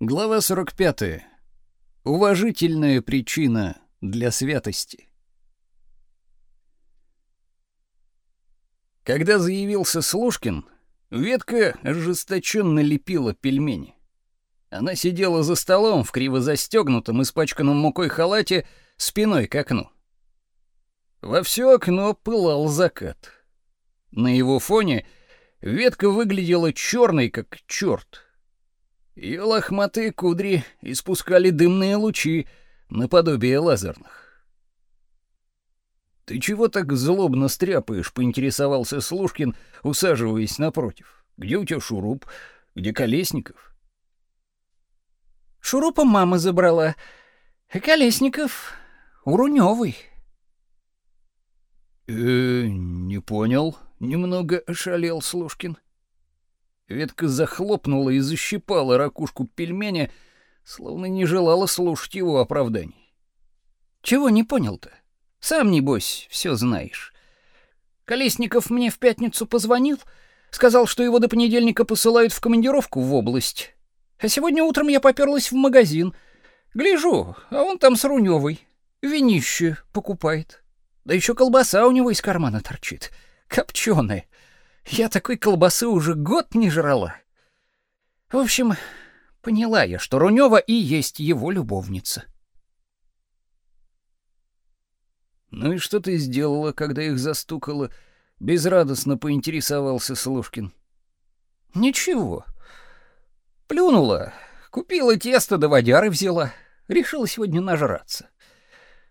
Глава 45. Уважительная причина для святости. Когда заявился Слушкин, ветка ожесточенно лепила пельмени. Она сидела за столом в криво застегнутом, испачканном мукой халате, спиной к окну. Во все окно пылал закат. На его фоне ветка выглядела черной, как черт. Ее лохматые кудри испускали дымные лучи, наподобие лазерных. «Ты чего так злобно стряпаешь?» — поинтересовался Слушкин, усаживаясь напротив. «Где у тебя шуруп? Где Колесников?» «Шурупа мама забрала, а Колесников у Рунёвой». «Э, не понял», — немного ошалел Слушкин. Ветка захлопнула и защипала ракушку пельменя, словно не желала слушать его оправданий. «Чего не понял-то? Сам, небось, все знаешь. Колесников мне в пятницу позвонил, сказал, что его до понедельника посылают в командировку в область. А сегодня утром я поперлась в магазин. Гляжу, а он там с Рунёвой. Винище покупает. Да еще колбаса у него из кармана торчит. Копченая. Я такой колбасы уже год не жрала. В общем, поняла я, что Рунёва и есть его любовница. Ну и что ты сделала, когда их застукала? Безрадостно поинтересовался Слушкин. Ничего. Плюнула, купила тесто до водяры взяла. Решила сегодня нажраться.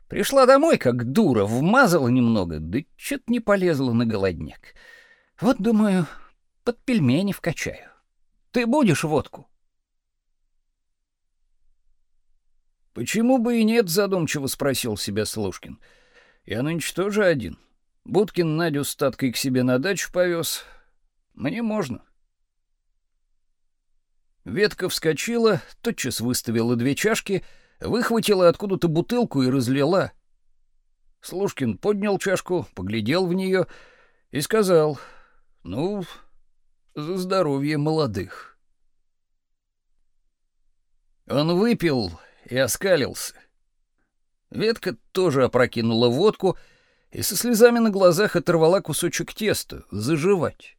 Пришла домой, как дура, вмазала немного, да чё-то не полезла на голодняк. Вот, думаю, под пельмени вкачаю. Ты будешь водку? Почему бы и нет, задумчиво спросил себя Слушкин. Я нынче тоже один. Будкин Надю с таткой к себе на дачу повез. Мне можно. Ветка вскочила, тотчас выставила две чашки, выхватила откуда-то бутылку и разлила. Слушкин поднял чашку, поглядел в нее и сказал: ну, за здоровье молодых. Он выпил и оскалился. Ветка тоже опрокинула водку и со слезами на глазах оторвала кусочек теста заживать.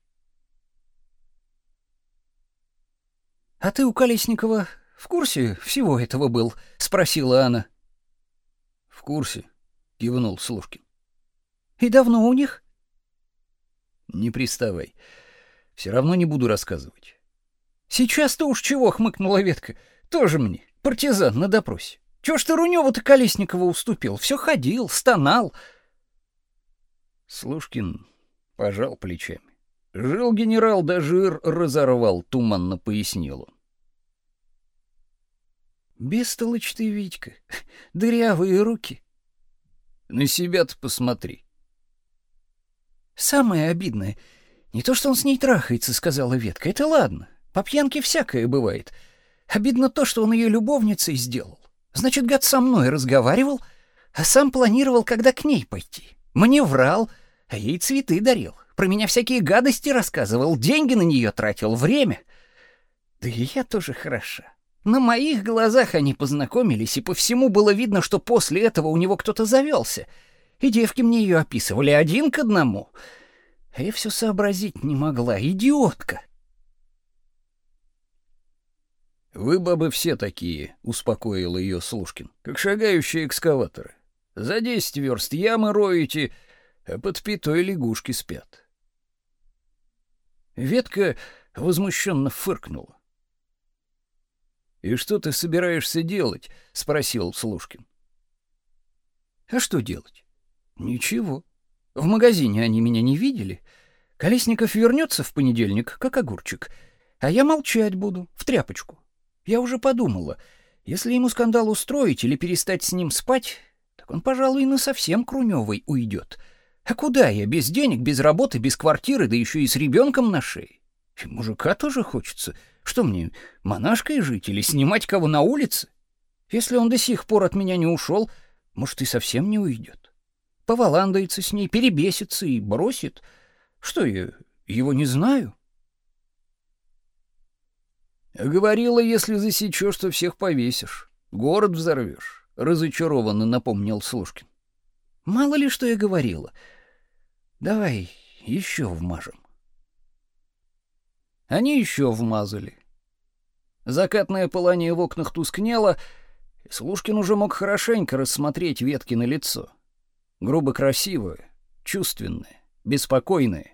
«А ты у Колесникова в курсе всего этого был?» — спросила она. «В курсе», — кивнул Слушкин. «И давно у них?» Не приставай. Все равно не буду рассказывать. Сейчас-то уж чего, хмыкнула ветка. Тоже мне, партизан на допросе. Чего ж ты Рунёву-то Колесникова уступил? Все ходил, стонал. Слушкин пожал плечами. Жил генерал, да жир разорвал, туманно пояснил он. Бестолочь ты, Витька, дырявые руки. На себя-то посмотри. Самое обидное, не то, что он с ней трахается, сказала Ветка, это ладно, по пьянке всякое бывает. Обидно то, что он ее любовницей сделал. Значит, гад со мной разговаривал, а сам планировал, когда к ней пойти. Мне врал, а ей цветы дарил. Про меня всякие гадости рассказывал, деньги на нее тратил, время. Да и я тоже хороша. На моих глазах они познакомились, и по всему было видно, что после этого у него кто-то завелся — и девки мне ее описывали один к одному. А я все сообразить не могла, идиотка. Вы, бабы, все такие, успокоил ее Слушкин, как шагающие экскаваторы. За десять верст ямы роете, а под пятой лягушки спят. Ветка возмущенно фыркнула. «И что ты собираешься делать?» — спросил Слушкин. «А что делать? Ничего. В магазине они меня не видели. Колесников вернется в понедельник, как огурчик, а я молчать буду, в тряпочку. Я уже подумала, если ему скандал устроить или перестать с ним спать, так он, пожалуй, на совсем Крунёвой уйдет. А куда я без денег, без работы, без квартиры, да еще и с ребенком на шее? И мужика тоже хочется. Что мне, монашкой жить или снимать кого на улице? Если он до сих пор от меня не ушел, может, и совсем не уйдет поваландается с ней, перебесится и бросит. Что я его не знаю? Говорила, если засечешь, что всех повесишь. Город взорвешь. Разочарованно напомнил Слушкин. Мало ли что я говорила. Давай еще вмажем. Они еще вмазали. Закатное пылание в окнах тускнело, и Слушкин уже мог хорошенько рассмотреть ветки на лицо. Грубо красивое, чувственное, беспокойное.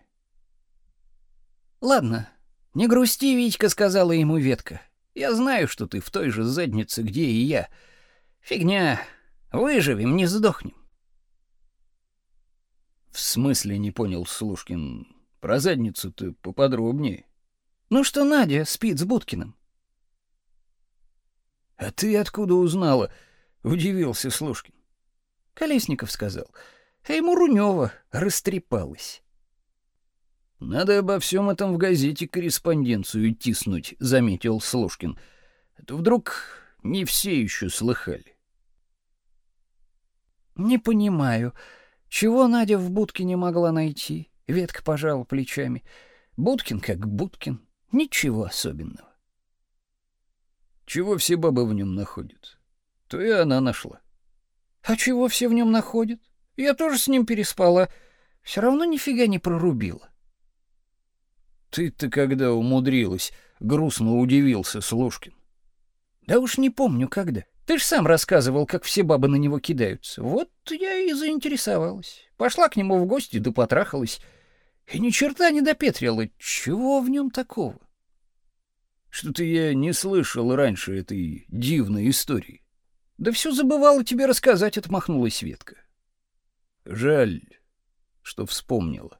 «Ладно, не грусти, Витька», — сказала ему ветка. «Я знаю, что ты в той же заднице, где и я. Фигня. Выживем, не сдохнем». «В смысле не понял Слушкин? Про задницу ты поподробнее». Ну что Надя спит с Будкиным? А ты откуда узнала? удивился Слушкин. Колесников сказал. А ему Рунёва растрепалась. Надо обо всем этом в газете корреспонденцию тиснуть, заметил Слушкин. Это вдруг не все еще слыхали. Не понимаю, чего Надя в будке не могла найти. Ветка пожала плечами. Будкин как Будкин. Ничего особенного. Чего все бабы в нем находят? То и она нашла. А чего все в нем находят? Я тоже с ним переспала. Все равно нифига не прорубила. Ты-то когда умудрилась? Грустно удивился Слушкин. Да уж не помню когда. Ты ж сам рассказывал, как все бабы на него кидаются. Вот я и заинтересовалась. Пошла к нему в гости да потрахалась. И ни черта не допетрила. Чего в нем такого? Что-то я не слышал раньше этой дивной истории. Да все забывала тебе рассказать, отмахнулась Светка. Жаль, что вспомнила.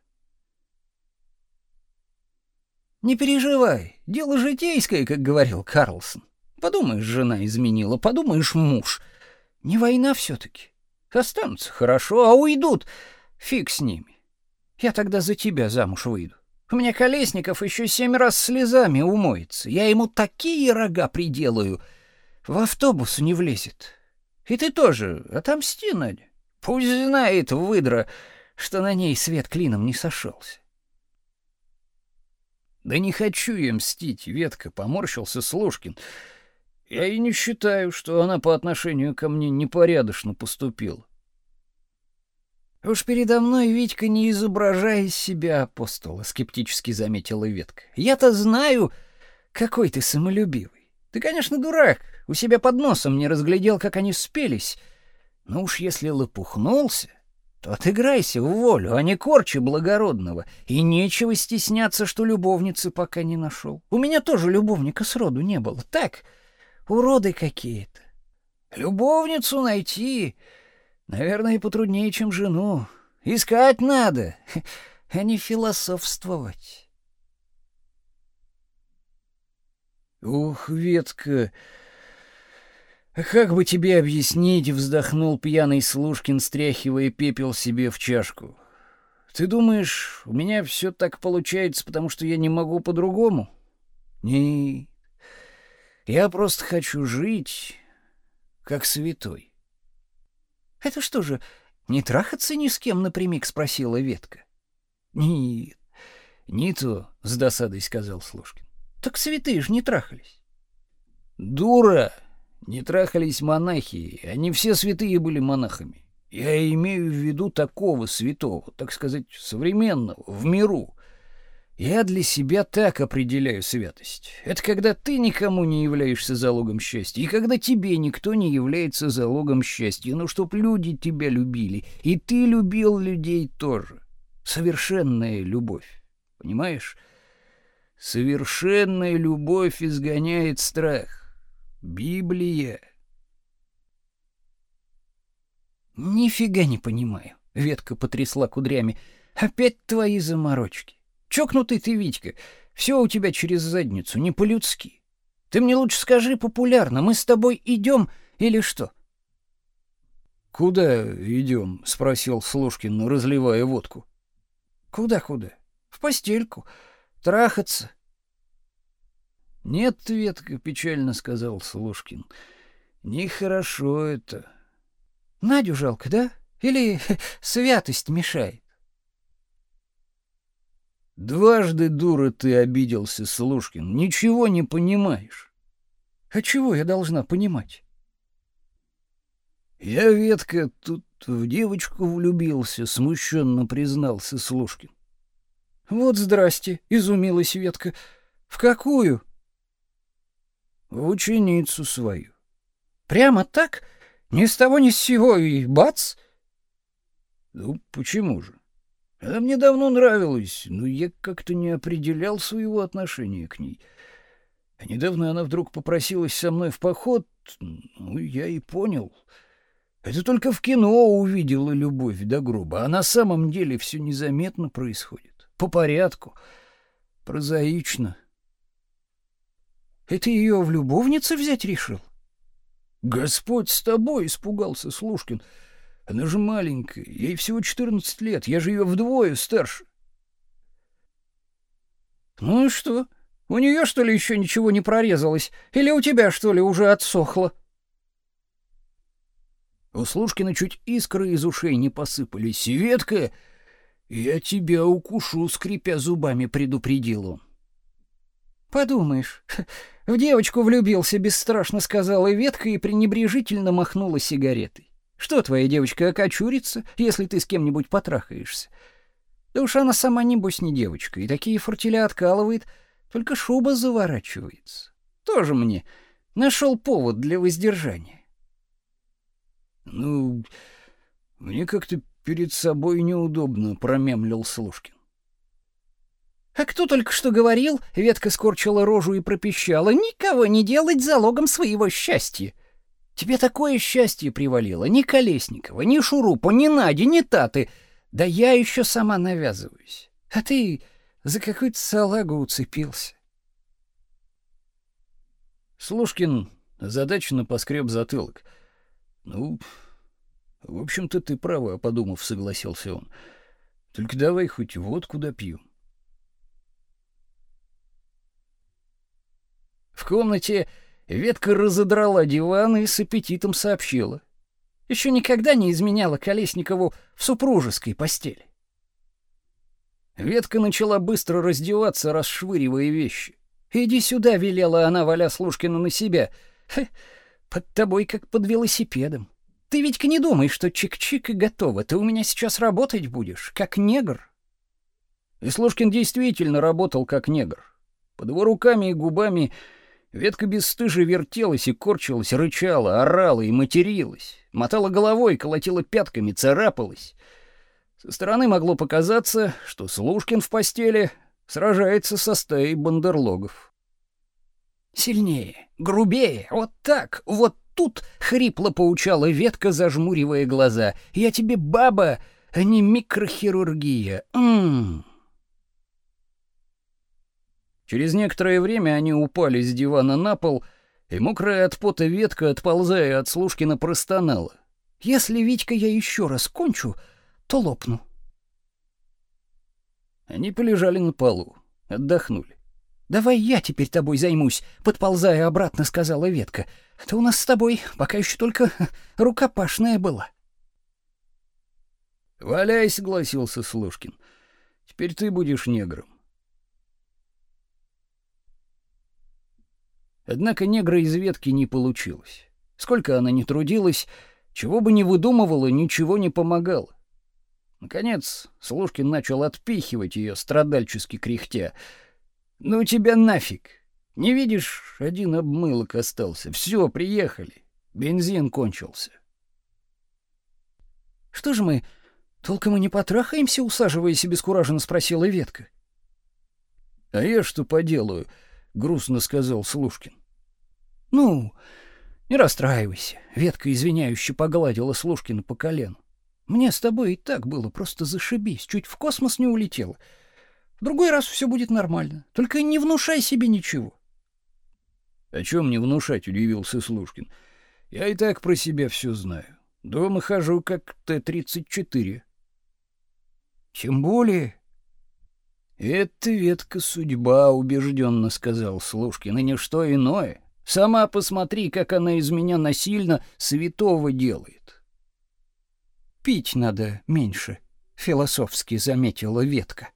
Не переживай, дело житейское, как говорил Карлсон. Подумаешь, жена изменила, подумаешь, муж. Не война все таки Останутся хорошо, а уйдут. Фиг с ними. Я тогда за тебя замуж выйду. У меня Колесников еще семь раз слезами умоется. Я ему такие рога приделаю. В автобус не влезет. И ты тоже отомсти, Надя. Пусть знает выдра, что на ней свет клином не сошелся. Да не хочу я мстить, ветка, поморщился Слушкин. Я и не считаю, что она по отношению ко мне непорядочно поступила. Уж передо мной Витька не изображай из себя апостола, скептически заметила ветка. Я-то знаю, какой ты самолюбивый. Ты, конечно, дурак, у себя под носом не разглядел, как они спелись. Но уж если лопухнулся, то отыграйся в волю, а не корчи благородного. И нечего стесняться, что любовницы пока не нашел. У меня тоже любовника сроду не было. Так, уроды какие-то. Любовницу найти Наверное, потруднее, чем жену. Искать надо, а не философствовать. Ух, ветка. Как бы тебе объяснить, вздохнул пьяный Слушкин, стряхивая пепел себе в чашку. Ты думаешь, у меня все так получается, потому что я не могу по-другому? Нет. Я просто хочу жить как святой. Это что же, не трахаться ни с кем напрямик спросила ветка. Нет, не то, с досадой сказал Слушкин. Так святые ж не трахались. Дура, не трахались монахи, они все святые были монахами. Я имею в виду такого святого, так сказать, современного, в миру. Я для себя так определяю святость. Это когда ты никому не являешься залогом счастья, и когда тебе никто не является залогом счастья, но чтоб люди тебя любили, и ты любил людей тоже. Совершенная любовь. Понимаешь? Совершенная любовь изгоняет страх. Библия. Нифига не понимаю. Ветка потрясла кудрями. Опять твои заморочки. Чокнутый ты, Витька. Все у тебя через задницу, не по-людски. Ты мне лучше скажи популярно, мы с тобой идем или что? Куда идем? спросил Слушкин, разливая водку. Куда-куда? В постельку. Трахаться. Нет, Ветка, печально сказал Слушкин. Нехорошо это. Надю жалко, да? Или святость мешает? Дважды, дура, ты обиделся, Слушкин. Ничего не понимаешь. А чего я должна понимать? Я, Ветка, тут в девочку влюбился, смущенно признался Слушкин. Вот здрасте, изумилась Ветка. В какую? В ученицу свою. Прямо так? Ни с того ни с сего и бац? Ну, почему же? Она мне давно нравилась, но я как-то не определял своего отношения к ней. А недавно она вдруг попросилась со мной в поход, ну, я и понял. Это только в кино увидела любовь до гроба, а на самом деле все незаметно происходит, по порядку, прозаично. Это ее в любовнице взять решил? Господь с тобой, испугался Слушкин. — она же маленькая, ей всего 14 лет, я же ее вдвое старше. Ну и что? У нее что ли еще ничего не прорезалось? Или у тебя что ли уже отсохло? У Слушкина чуть искры из ушей не посыпались. «Ветка, я тебя укушу», — скрипя зубами, предупредил он. «Подумаешь, в девочку влюбился, бесстрашно сказала Ветка и пренебрежительно махнула сигаретой. Что твоя девочка окочурится, если ты с кем-нибудь потрахаешься? Да уж она сама, небось, не девочка, и такие фортеля откалывает, только шуба заворачивается. Тоже мне нашел повод для воздержания. Ну, мне как-то перед собой неудобно, промямлил Слушкин. А кто только что говорил, ветка скорчила рожу и пропищала, никого не делать залогом своего счастья. Тебе такое счастье привалило, ни Колесникова, ни Шурупа, ни Нади, ни Таты. Да я еще сама навязываюсь. А ты за какую-то салагу уцепился. Слушкин задачно поскреб затылок. Ну, в общем-то ты права, подумав, согласился он. Только давай хоть водку допьем. В комнате Ветка разодрала диван и с аппетитом сообщила. Еще никогда не изменяла Колесникову в супружеской постели. Ветка начала быстро раздеваться, расшвыривая вещи. «Иди сюда», — велела она, валя Слушкина на себя. «Под тобой, как под велосипедом. Ты ведь не думай, что чик-чик и готово. Ты у меня сейчас работать будешь, как негр». И Слушкин действительно работал как негр. Под его руками и губами Ветка бесстыже вертелась и корчилась, рычала, орала и материлась, мотала головой, колотила пятками, царапалась. Со стороны могло показаться, что Слушкин в постели сражается со стаей бандерлогов. «Сильнее, грубее, вот так, вот тут!» — хрипло поучала ветка, зажмуривая глаза. «Я тебе баба, а не микрохирургия. Ммм!» Через некоторое время они упали с дивана на пол, и мокрая от пота ветка, отползая от Слушкина, простонала. «Если, Витька, я еще раз кончу, то лопну». Они полежали на полу, отдохнули. «Давай я теперь тобой займусь», — подползая обратно, сказала ветка. «Это у нас с тобой пока еще только рукопашная была». «Валяй», — согласился Слушкин. «Теперь ты будешь негром». Однако негра из ветки не получилось. Сколько она ни трудилась, чего бы ни выдумывала, ничего не помогало. Наконец, Слушкин начал отпихивать ее, страдальчески кряхтя. «Ну тебя нафиг! Не видишь, один обмылок остался. Все, приехали. Бензин кончился». «Что же мы, толком и не потрахаемся?» — усаживаясь обескураженно спросила ветка. «А я что поделаю?» — грустно сказал Слушкин. «Ну, не расстраивайся», — ветка извиняюще погладила Слушкина по колену. «Мне с тобой и так было, просто зашибись, чуть в космос не улетела. В другой раз все будет нормально, только не внушай себе ничего». «О чем не внушать?» — удивился Слушкин. «Я и так про себя все знаю. Дома хожу как Т-34». «Тем более «Это ветка судьба», — убежденно сказал Слушкин, — «и не что иное. Сама посмотри, как она из меня насильно святого делает». «Пить надо меньше», — философски заметила ветка.